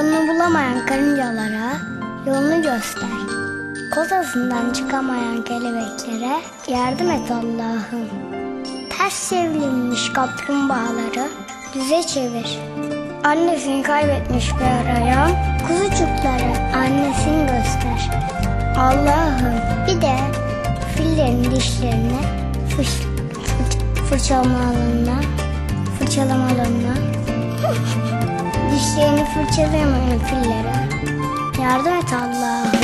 Yolunu bulamayan karıncalara yolunu göster. Kozasından çıkamayan kelebeklere yardım et Allah'ım. Ters çevrilmiş kaplumbağaları düze çevir. Annesini kaybetmiş bir arayan kuzucuklara annesini göster. Allah'ım bir de fillerin dişlerini fış, fır, fırçalamalarına, fırçalamalarına, dişlerini fırçalayamayan fillere yardım et. Amin.